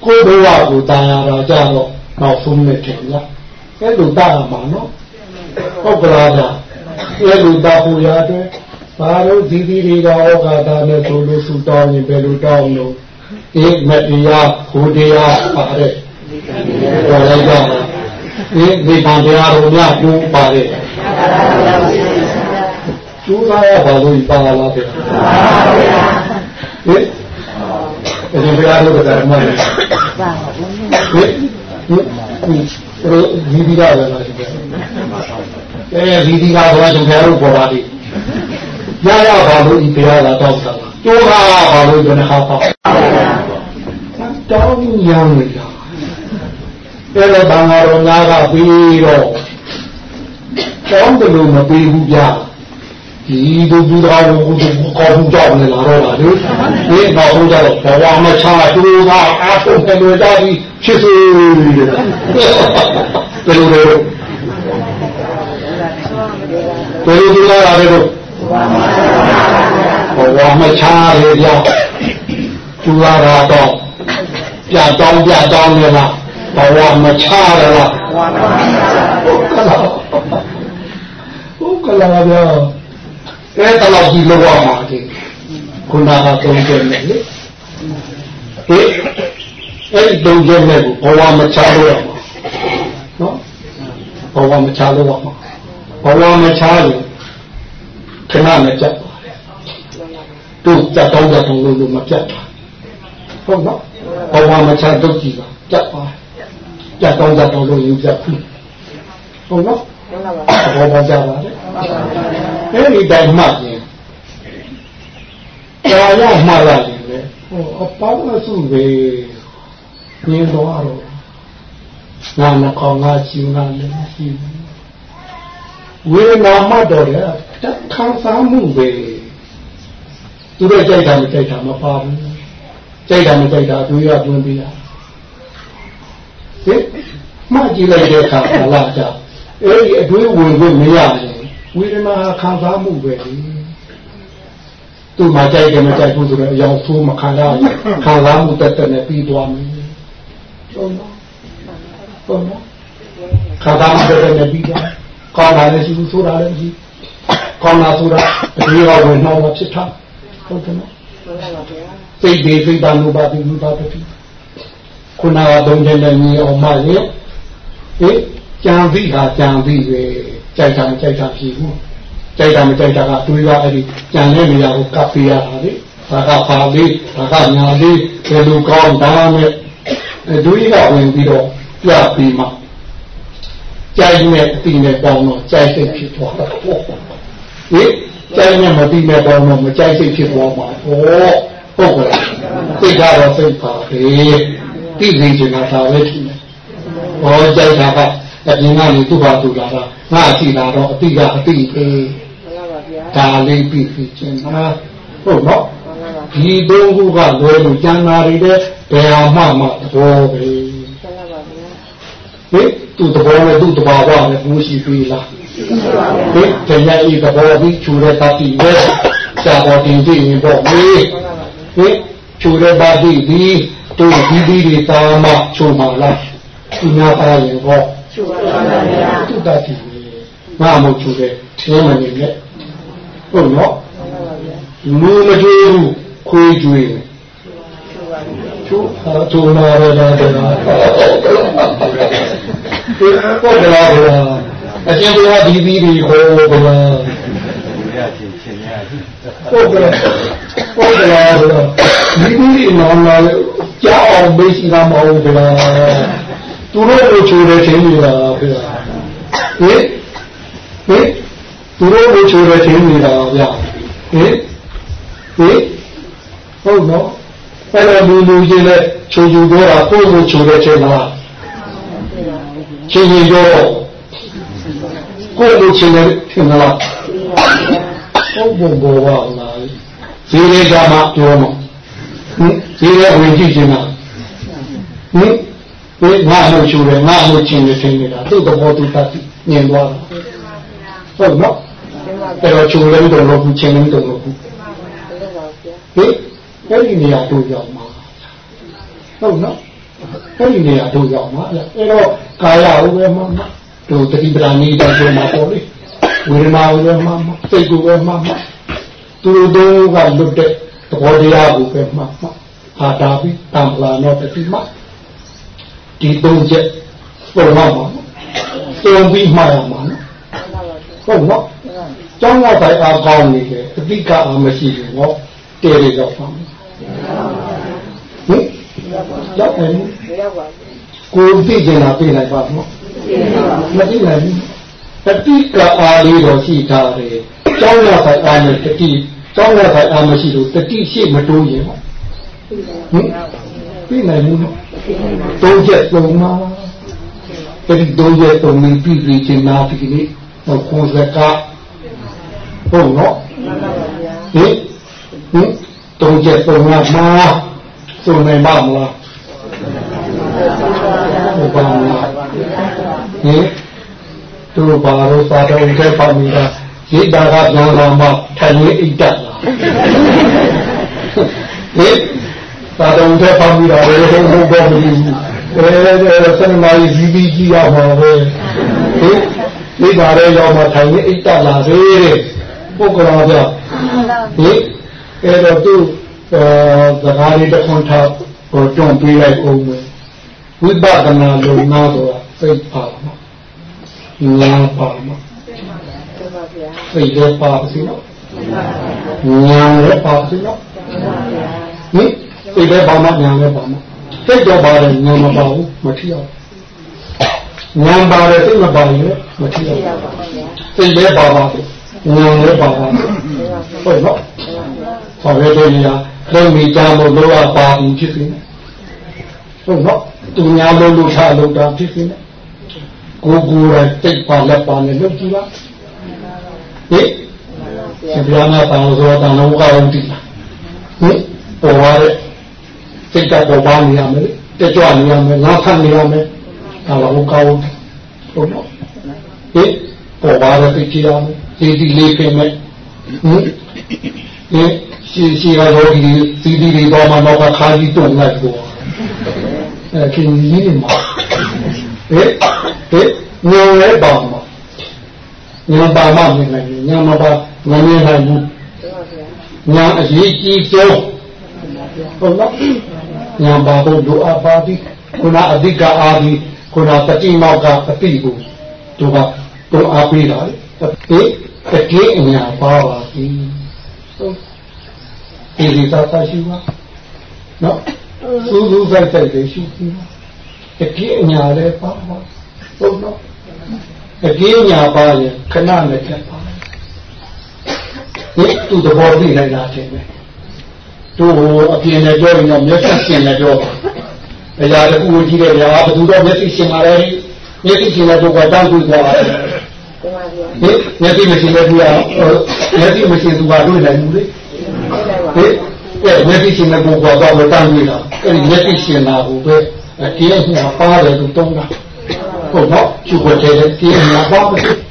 ကိုယ်ဘဝကိုတာယာတာကြတော့ နောက်ဆုံးနဲ့ထင်လားအဲ့လိုတာရမှာနော်ဟုတ်ကလားဗျအဲ့လိုတာဖို့ရတဲ့ဘာလို့ဒီဒီတွေကဩဃာတာနဲ့ဆိုလို့ဆူတောင်းရင်ဘယ်လိုတောင်းလို့အေးမတရားဟိုတရားပါတယ်တော်လိုက်ကြအေးဒီပါတရားတော်များကျိုးပါတယ်ကျိုးသားရပါလို့ပါလာလားဗျာဟင်အဲဒီဘုရားတို့ကဓမ္မနဲ့ပါဟ င်ဒီဒီကလည်းလာရှိတယ်အဲဒီဒီကဘာကြောင့်ဘုရားတို့ပေါ်လာတယ်ရရပါလို့ဒီဘုရားလာတော့တာကျိုးကားပါလို့ဘယ်နှခါပေါ့တောင်းရမ်းနေတာအဲ့တော့ဘာသာတော်များကပြီးတော့တောင်းတယ်လို့မပြီးဘူးဗျာ ဒီဒုက္ခတော်ကိုကောင်းကြောက်နေလာတော့ပါလေဒီတော့ဘုရားတော့ဘဝမချာသူကအားထုတ်တယ်လို့တာပြီးဖြစ်စေတယ်လို့လို့ဘယ်လိုဒီလာရတယ်လို့ဘဝမချာလေဗျာသူလာတော့ပြတောင်းပြတောင်းနေလားဘဝမချာရလားဟုတ်ကလားဗျာ အဲ့တလောက်ဒီလောကမှာဒီခုနကသုံးကျနေလေဟေးအဲ့ဒီသုံးကျနေကိုဘဝမချလို့ရမှာနော်ဘဝမချလို့ရမှာဘဝမချလို့ခဏနဲ့ကြက်ပါတယ်တို့ကြက်တော့ကြက်တော့လို့မပြတ်တာဟုတ်နော်ဘဝမချဒုက္ခိပါကြက်ပါကြက်တော့ကြက်တော့လို့ယူကြက်ဘူးဟုတ်နော်ဘောဘောကြပါလေ အဲ့ဒီတိုင်းမှတ်ရင်ကြာရမှတ်ရတယ်လေဟဟိုအပေါင်းအစုပဲညင်တော့တော့ငါနှခေါင်းငါချီငါလည်းမရှိဘူးဝေဒနာမှတော့လေခံစားမှုပဲသူတို့ကြိုက်တာမကြိုက်တာမပါဘူးကြိုက်တာမကြိုက်တာသူရတွင်းပြရဟင်မှကြည့်လိုက်တဲ့အခါလာကြအဲ့ဒီအတွေးဝင်ခွင့်မရရင် ဝေဒနာခံစားမှုပဲလေသူမကြိုက်တယ်မကြိုက်ဘူးဆိုတော့အယောင်ဆိုးမခံရဘူးခံစားမှုတက်တက်နဲ့ပြီးသွားမယ်ဟုတ်နော်ဟုတ်နော်ခံစားမှုတက်တက်နဲ့ပြီးသွားကောင်းတာလည်းရှိဘူးဆိုးတာလည်းမရှိကောင်းတာဆိုတာအတွေးကဝင်နှောင်းမဖြစ်တာဟုတ်တယ်နော်စိတ်တွေစိတ်ပါလို့ပါပြီးလို့ပါပြီခုနကတော့တဲ့ညီအောင်မလေဟေးကြံပြီးဟာကြံပြီးပဲ ကြိုက်တာကြိုက်တာဖြစ်ဘူးကြိုက်တာမကြိုက်တာကတွေးရအဲ့ဒီကြံတဲ့နေရာကိုကပ်ပြရတာလေဒါကပါလေးဒါကညာလေးဘယ်လိုကောင်းဒါနဲ့ဒုတိယဝင်ပြီးတော့ပြပြီးမှကြိုက်နဲ့အတိနဲ့ပေါင်းတော့ကြိုက်စိတ်ဖြစ်သွားတာဟေးကြိုက်နဲ့မတိနဲ့ပေါင်းတော့မကြိုက်စိတ်ဖြစ်သွားမှာဟောဟုတ်ကဲ့စိတ်ကတော့စိတ်ပါပဲတိသိချင်တာဒါပဲဖြစ်နေဟောကြိုက်တာက အပြင်ကနေသူ့ဘာသူလာတာငါအတိလာတော့အတိကအတိပဲဒါလေးပြီးဖြစ်ချင်တာဟုတ်နော်ဒီသုံးခုကလွယ်လို့ကျန်တာတွေတဲ့ဘယ်အောင်မှမသဘောပဲဟင်သူ့သဘောနဲ့သူ့တဘာဝနဲ့ဘူးရှိပြီလားဟင်တရားဤသဘောပြီးချူတဲ့တတိပဲစာပေါ်တင်ကြည့်ရင်တော့မေးဟင်ချူတဲ့တတိဒီတို့ဒီဒီတွေသာမချူမှာလားသူများပါရင်ဟော ချူပါပါဗျာသူတတိငါမချူတဲ့သိမနေနဲ့ဟုတ်နော်လူမကြွေးဘူးခွေးကြွေးချူဟာတူနာရတာတဲ့ဟုတ်ကဲ့လားအရှင်ဘုရားဒီပြီးဒီခေါ်ဘုရားဟုတ်ကဲ့ဟုတ်ကဲ့လားဒီပြီးဒီနောင်လာကြောက်အောင်မေးရှိတာမဟုတ်ဘူးလား သူတို့ကိုချိုးတယ်ချင်းနေတာဗျာဟင်ဟင်သူတို့ကိုချိုးတယ်ချင်းနေတာဗျာဟင်ဟင်ဟုတ်နော်အဲ့တော့လူလူချင်းနဲ့ချိုးချိုးတော့ကိုယ်ကိုချိုးတယ်ချင်းလားချင်းချင်းတော့ကိုယ်ကိုချင်းတယ်ထင်လားဟုတ်ဘုံဘောပါလားဒီလေကမှပြောမှာဟင်ဒီလေဝင်ကြည့်ချင်တာဟင် ဒီငါ့လို့ချိုးတယ်ငါ့လို့ချင်းတယ်ထင်နေတာသူ့သဘောသူတတ်ညင်သွားတာဟုတ်နော်အဲ့တော့ချိုးလည်းတော့လို့ချင်းလည်းတော့လို့ဟင်အဲ့ဒီနေရာတို့ရောက်မှာဟုတ်နော်အဲ့ဒီနေရာတို့ရောက်မှာအဲ့တော့ကာယဥပဲမှာတို့တတိပဒာနီတောင်မှာပေါ့လေဝေဒနာဥပဲမှာစိတ်ကိုပဲမှာသူတို့ကလွတ်တဲ့သဘောတရားကိုပဲမှာအာတာပိတံပလာနောတတိမ ဒီသုံးချက်ပုံမှာမှာသုံးပြီးမှားရမှာနော်ဟုတ်နော်ကျောင်းကတိုင်အားကောင်းနေတယ်အတိကအားမရှိဘူးနော်တဲရရောက်ပါမယ်ဟင်ရောက်တယ်ကိုသိကျင်တာပြလိုက်ပါနော်မသိနိုင်ဘူးတတိကအားလေးတော့ရှိထားတယ်ကျောင်းရဆိုင်အားနဲ့တတိကျောင်းရဆိုင်အားမရှိလို့တတိရှိမတိုးရင်ဟင်ပြနိုင်ဘူးနော် သုံးချက်သုံးမှာတတိသုံးချက်သုံးပြီးပြည်ပြည်ချင်းနာဒီနေ့ဟောကိုယ်စကားဟုတ်နော်ဟင်ဟင်သုံးချက်သုံးမှာသုံးနိုင်ပါမလားဟုတ်ပါမလားဟင်တို့ဘာလို့သာတော်ကပါမိတာရိတာကပြန်လာမှထိုင်ရအိတ်တက်လာဟင် သာတော်ကပါမိတာလည်းဟုတ်ဟုတ်ပါဘူးအဲဆန္ဒမကြီးပြီးကြည့်ရမှာပဲဟင်ရိတာလည်းရောက်မှထိုင်ရအိတ်တက်လာစေပုဂ္ဂလာပြဟင်အဲ့တော့သူစကားလေးတစ်ခွန်းထားဟိုတွန့်ပေးလိုက်အောင်ဝိပဿနာလုံနာဆိုတာစိတ်ပါမှာညာပါမှာစိတ်လည်းပါစီနော်ညာလည်းပါစီနော်ဟင် စိတ်လည်းပါမှာညာလည်းပါမှာစိတ်တော့ပါတယ်ညာမပါဘူးမထီအောင်ညာပါတယ်စိတ်မပါရင်မထီအောင်စိတ်လည်းပါပါညာလည်းပါပါဟုတ်နော်ဆော်ရဲတဲ့နေရာလုံးမိကြမို့လောကပါဘူးဖြစ်နေဟုတ်နော်သူများလုံးလို့ထားလို့တာဖြစ်နေကိုကိုယ်တိုင်တိတ်ပါလက်ပါနဲ့လုပ်ကြည့်ပါဟင်ရှင်ဘုရားနာတောင်းဆိုတာတောင်းလို့ကောင်းတယ်ဟင်ပေါ်ပါတဲ့ စိတ်ကပေါ်ပါနေရမယ်တက်ကြွနေရမယ်ငါဖတ်နေရမယ်ဒါတော့ကောင်းဟုတ်နော်ဟင်ပေါ်ပါတဲ့သိချရမယ်စီစီလေးပြင်မယ်ဟင်ဟင်ရှိရှိကတော့ဒီစီဒီတွေတော့မှတော့ခါကြီးတုံလိုက်ပေါ့အဲခင်ကြီးနေမှာဟင်ဟင်ညောလဲပါမှာညောပါမှမနေနိုင်ညောမပါမနေနိုင်ဘူးညအရေးကြီးဆုံးဟုတ်လား ညပါဖို့လိုအပ်ပါသည်ခုနအဓိကအာဒီခုနတတိမောက်ကအတိကိုသူကသူအားပေးတာလေတကယ်အညာပါပါသည်ဟုတ်ဒီဒီသာသာရှိပါနော်စူးစူးဆိုင်ဆိုင်လေးရှိပြီတကယ်အညာလည်းပါပါဟုတ်နော်တကယ်ညာပါရင်ခဏနဲ့ချက်ပါဒီသူသဘောသိလိုက်တာတင်ပဲ သူအပြင်နဲ့ပြောရင်တော့မျက်စိရှင်နဲ့ပြောပါအရာတစ်ခုကြီးတဲ့ဗျာဘယ်သူတော့မျက်စိရှင်ပါလဲမျက်စိရှင်တဲ့တော့တောင်းကြည့်ကြပါဟင်မျက်စိမရှိတဲ့သူကမျက်စိမရှိသူကတွေ့နိုင်ဘူးလေဟင်အဲမျက်စိရှင်တဲ့ပုဂ္ဂိုလ်ကတော့တောင်းကြည့်တာအဲဒီမျက်စိရှင်တာကိုပဲအကျဉ်းမှာပါတယ်သူတုံးတာဟုတ်တော့သူကတည်းကဒီမှာပါပဲ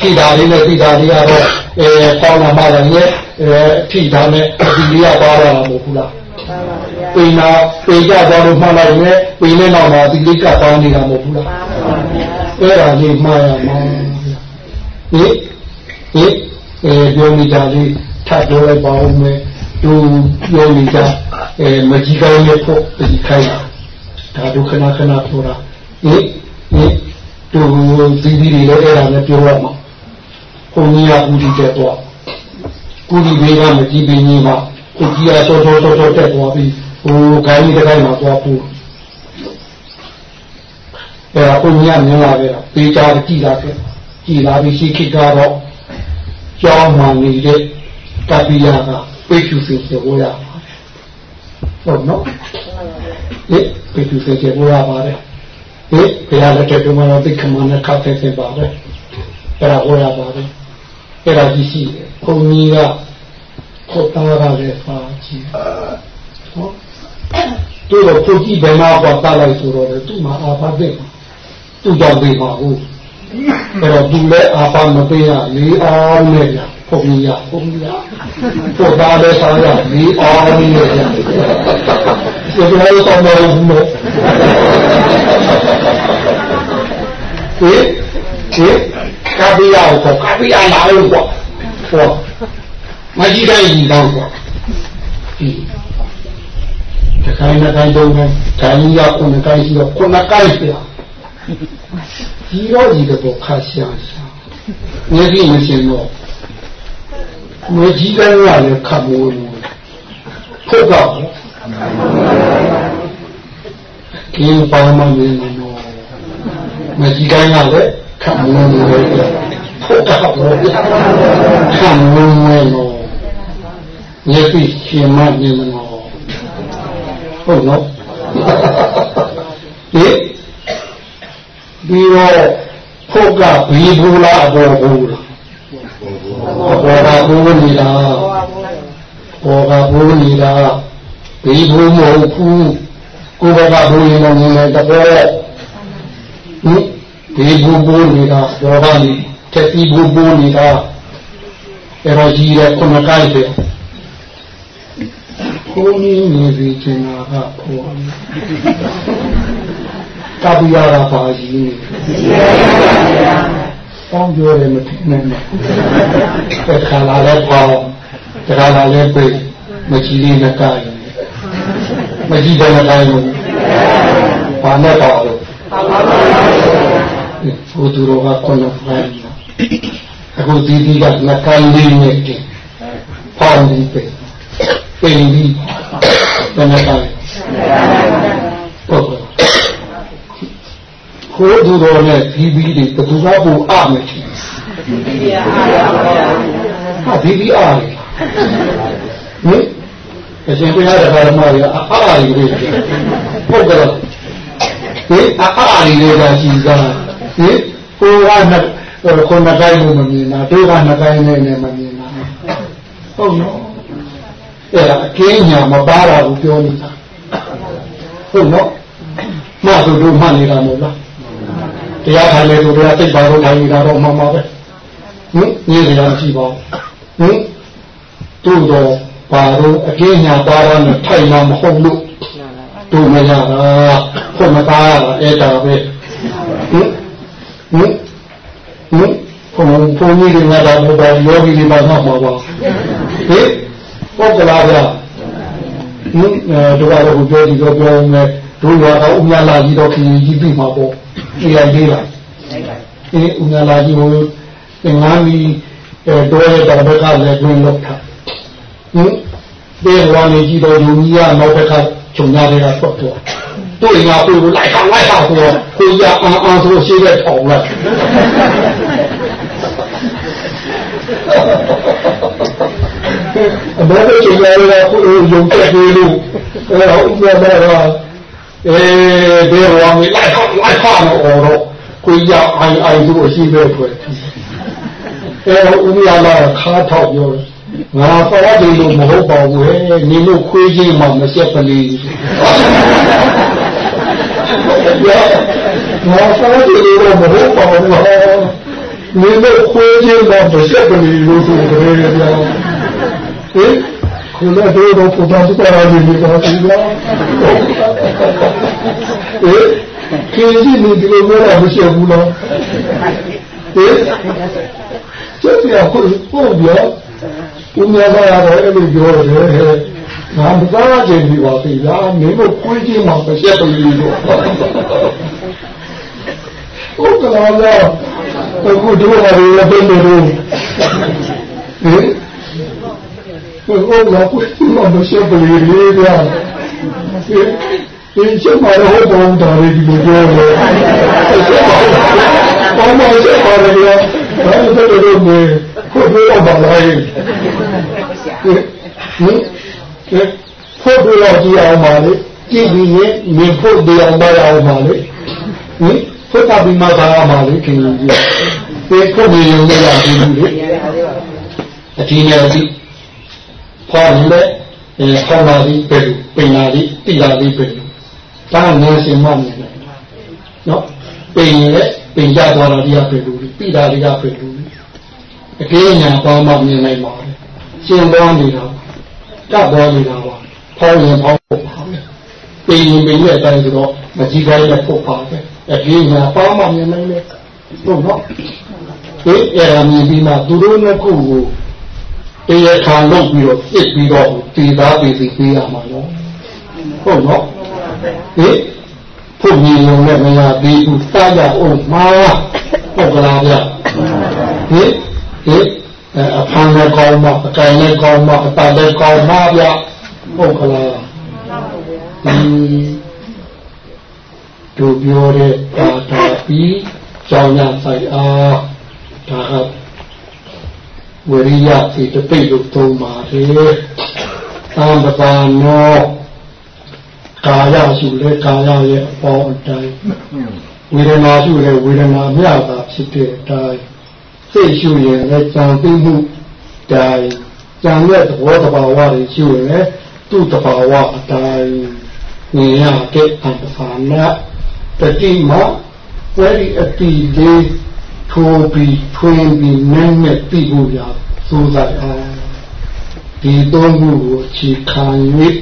ထိတာလေးနဲ့ထိတာလေးကတော့အဲပေါင်းလာမှလည်းအဲထိတာနဲ့ဒီလေးကပါတော့မှာမဟုတ်ဘူးလားပိနာပိကြသွားလို့မှလိုက်ရင်ပိနဲ့တော့မှဒီလေးကပေါင်းနေတာမဟုတ်ဘူးလားအဲ့ဒါလေးမှားရမှာဟိဟိအဲပြောမိတာလေးထပ်ပြောလိုက်ပါဦးမယ်သူပြောမိတာအဲမကြီးကောင်းရဲ့ဖို့ဒီခိုင်းတာဒါဒုက္ခနာခဏပြောတာဟိဟိသူဒီဒီလေးလည်းအဲ့ဒါနဲ့ပြောရမှာ ဘုံကြီးကကူဒီတဲ့တော့ကူဒီဘေးကမကြည့်ပင်ကြီးမှာကိုကြီးအားတော်တော်တော်တက်သွားပြီးဟိုခိုင်းဒီတိုင်းမှာသွားပူအဲ့ဒါဘုံကြီးကမြင်လာခဲ့တာပေးကြကြည့်လာခဲ့ကြည်လာပြီးရှိခိကတော့ကြောင်းမှနေတဲ့တပိယကပိတ်ဖြူစင်ကျေဝရဟုတ်နော်ဟိပိတ်ဖြူစင်ကျေဝရပါတယ်ဟိဘုရားလက်ထက်တုန်းကတော့သိခမနဲ့ခတ်တဲ့စင်ပါတယ်အဲ့ဒါဟောရပါတယ် အဲ့ဒါကြီးရှိတယ်ဘုံကြီးကခေါ်တာရတဲ့ဖာကြီးဟုတ်တို့တော့ကိုကြည့်ဘယ်မှာပါတာလိုက်ဆိုတော့သူ့မှာအာဖတ်တဲ့သူ့ကြောင့်ပြီးမှာဟုတ်အဲ့တော့သူလည်းအာဖတ်မပေးရလေးအောင်နဲ့ရဘုံကြီးရဘုံကြီးရပို့သားလည်းဆောင်ရလေးအောင်နဲ့ရဒီလိုတော့မဟုတ်ဘူးလို့ဟေးဟေး ကာဗီယာကိုကာဗီယာလာလို့ပေါ့ဟောမရှိတိုင်းကြီးတော့ပေါ့ဒီတခိုင်းတိုင်းတော့မယ်ဒါကြီးရခုနကိုင်းရှိတော့ခုနကိုင်းပြဒီတော့ဒီတော့ခါရှာရှာငယ်ကြီးမရှင်တော့ငယ်ကြီးကလည်းခတ်မိုးလို့ဖို့တော့ကင်းပေါင်းမနေနော်ငယ်ကြီးကလည်း ခတ်မိုးလို့ဖို့တော့ခတ်မိုးလို့မျက်စိရှင်မနေမနော်ဟုတ်နော်ဒီပြီးတော့ဖုတ်ကဘီဘူးလားအပေါ်ဘူးလားအပေါ်ကဘူးနေတာပေါ်ကဘူးနေတာဘီဘူးမဟုတ်ဘူးကိုယ်ကဘူးနေနေနေတပေါ်ဟင် ဘီဘူးဘူးနေတာပေါ်ကနေတက်ပြီးဘူးဘူးနေတာအဲ့တော့ကြီးတဲ့ခုနကိုက်တယ်ကိုင်းနေပြီကျင်တာကပေါ်ကပ္ပိယကပါကြီးနေပေါင်းပြောတယ်မထင်နဲ့တခါလာလဲပေါင်းတခါလာလဲပြေမကြည့်လေးနဲ့ကိုင်းမကြည့်တယ်မကိုင်းဘူးဘာနဲ့တော့လို့ ဘုသူတော်ကခုနဖိုင်အခုဒီဒီကငကိုင်းလေးနဲ့တင်ပေါင်းပြီးပြေပိန်ပြီးဘယ်နဲ့ပါလဲဟုတ်ကဲ့ခိုးသူတော်နဲ့ဒီဘီတွေဘယ်သူကပူအမယ်ချင်ဒီဘီအားပါဗျာဟာဒီဘီအားဟင်အရှင်ဘုရားတရားဓမ္မတွေအာအာရီတွေပုတ်ကြတော့ဒီအာအာရီတွေကရှိ သားဒီကိုကနှစ်ခုနှစ်တိုင်းလို့မမြင်တာတို့ကနှစ်တိုင်းနဲ့နဲ့မမြင်တာဟုတ်နော်အဲ့ဒါအကင်းညာမပါတာကိုပြောနေတာဟုတ်နော်မဆိုတို့မှနေတာမဟုတ်လားတရားထိုင်လေတို့တရားသိပါတော့ထိုင်နေတာတော့မှန်ပါပဲဟင်ညီစရာမရှိပါဘူးဟင်တို့တော့ပါတော့အကင်းညာပါတော့နဲ့ထိုင်မှာမဟုတ်လို့တို့မရတာခုမသားရတာအဲ့ဒါပဲဟင် ဟင်ဟင်ဘုံဘုံကြီးတွေငါတော့ဘုရားယောဂီတွေပါမှမှာပါဟင်ပုဂ္ဂလာဗျာဟင်တို့ကတော့ပြောဒီတော့ပြောမယ်တို့ရောတော့ဥညာလာကြီးတော့ခင်းကြီးပြီမှာပေါ့ဒီလိုက်လေးလားအေးဥညာလာကြီးဟိုသင်္ကန်းကြီးအဲတော့ရတဲ့ဘက်ကလည်းတွင်လောက်တာဟင်ဒီဝါနေကြီးတော့ယူကြီးရနောက်ဘက်ကဂျုံညာတွေကထွ က်သွားတို့ငါကိုလိုက်ခါလိုက်ခါကိုကိုရအောင်အောင်ဆိုရှိတဲ့ထောင်လိုက်အမေတို့ချိန်ရတော့ကိုယုံတဲ့ပြေလို့အဲတော့ဥပမာတော့အဲဒီဝါမီလိုက်ခါလိုက်ခါတော့ကိုရအောင်အောင်ဆိုရှိတဲ့ထွက်အဲဥပမာတော့ခါထောက်ပြောငါပေါ်တယ်လို့မဟုတ်ပါဘူးဟဲ့နေလို့ခွေးချင်းမှမဆက်ပလီ ငါပေါ်တယ်လို့မဟုတ်ပါဘူးဟဲ့နေလို့ခွေးချင်းမှမဆက်ပလီလို့ဆိုကြတယ်ဗျာဟင်ခုနကတော့ပူတာစတာရည်ဒီကတော့ဒီလားဟင်ခေကြီးနေဒီလိုမျိုးမရှိဘူးလားဟင်ကျက်ပြဟုတ်ဟုတ်ဗျာဦးမြတ်ကရတော့အဲ့လိုပြောတယ် ငါမသားခြင်းဒီပါပြီလားမင်းတို့ခွေးချင်းမှာတစ်ချက်ပလီလို့ဟုတ်ကလားလားအခုတို့ကလည်းဘယ်လိုလုပ်ဟင်ဟုတ်လားခွေးချင်းမှာတစ်ချက်ပလီလေးဗျာဒီချက်မှာတော့ဘောင်းတော်လေးဒီလိုပြောတယ်ဘောင်းမချက်ပါလေဗျာဘာလို့လဲလို့မေးဖို့ပြောပါလားဟင် ဖို့ပြောကြည့်အောင်ပါလေကြည့်ပြီးရင်မြင်ဖို့တရားမရအောင်ပါလေဟင်ဖို့တာပြီးမှသာရပါလေခင်ဗျာဒီဖို့မြင်ရုံနဲ့ရပြီလေအတီးနဲ့အတီးဖော်လည်းအဲခေါ်လာပြီးပဲပင်လာပြီးတိလာပြီးပဲဒါငယ်စင်မှမြင်တယ်နော်ပင်ရဲ့ပင်ကြသွားတာဒီကပဲလူပြီးတာဒီကပဲလူအကင်းညာပေါင်းမှမြင်နိုင်ပါလေရှင်သွားနေတာ ကပ်သွားနေတာပါဖောင်းရင်ဖောင်းဖို့ပါပဲပင်ရင်ပင်ရဲ့အတိုင်းဆိုတော့မကြီးကိုင်းနဲ့ဖို့ပါပဲအကင်းညာပေါင်းမှမြင်နိုင်လေဟုတ်နော်ဒီအဲ့ဒါမြင်ပြီးမှသူတို့နှစ်ခုကိုတရားခံလုပ်ပြီးတော့ပြစ်ပြီးတော့တည်သားတည်စီပေးရမှာနော်ဟုတ်နော်ဟင်ဖို့မြင်ရုံနဲ့မရသေးဘူးတားရအောင်မှာဟုတ်ကလားဗျဟင်ဟင် အဖမ်းနဲ့ကောင်းမှအကင်နဲ့ကောင်းမှအတာနဲ့ကောင်းမှဗျဟုတ်ကလားဒီတို့ပြောတဲ့ပါတာပြီးကြောင်းရဆိုင်အားဒါကဝရိယစိတပိတ်လို့သုံးပါတယ်သံပပါနောကာယရှိလေကာယရဲ့အပေါင်းအတိုင်းဝေဒနာရှိလေဝေဒနာမျှတာဖြစ်တဲ့အတိုင်း စိတ်ရှုရင်လည်းကြံသိမှုတိုင်းကြံတဲ့သဘောတဘာဝတွေရှုရင်လည်းသူ့တဘာဝအတိုင်းဉာဏ်ရတဲ့အပ္ပသာနာတတိမဝဲဒီအတိလေးထိုးပြီးထွင်းပြီးနည်းနဲ့ပြီးဖို့ရစိုးစားအောင်ဒီသုံးခုကိုအခြေခံ၍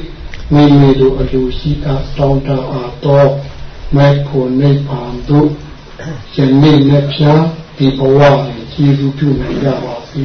မိမိတို့အလိုရှိအပ်တောင်းတအားသောမဲ့ဖို့နိဗ္ဗာန်တို့ယနေ့နဲ့ဖြာဒီဘဝနဲ့ ကျေးဇူးပြုနိုင်ကြပါစေ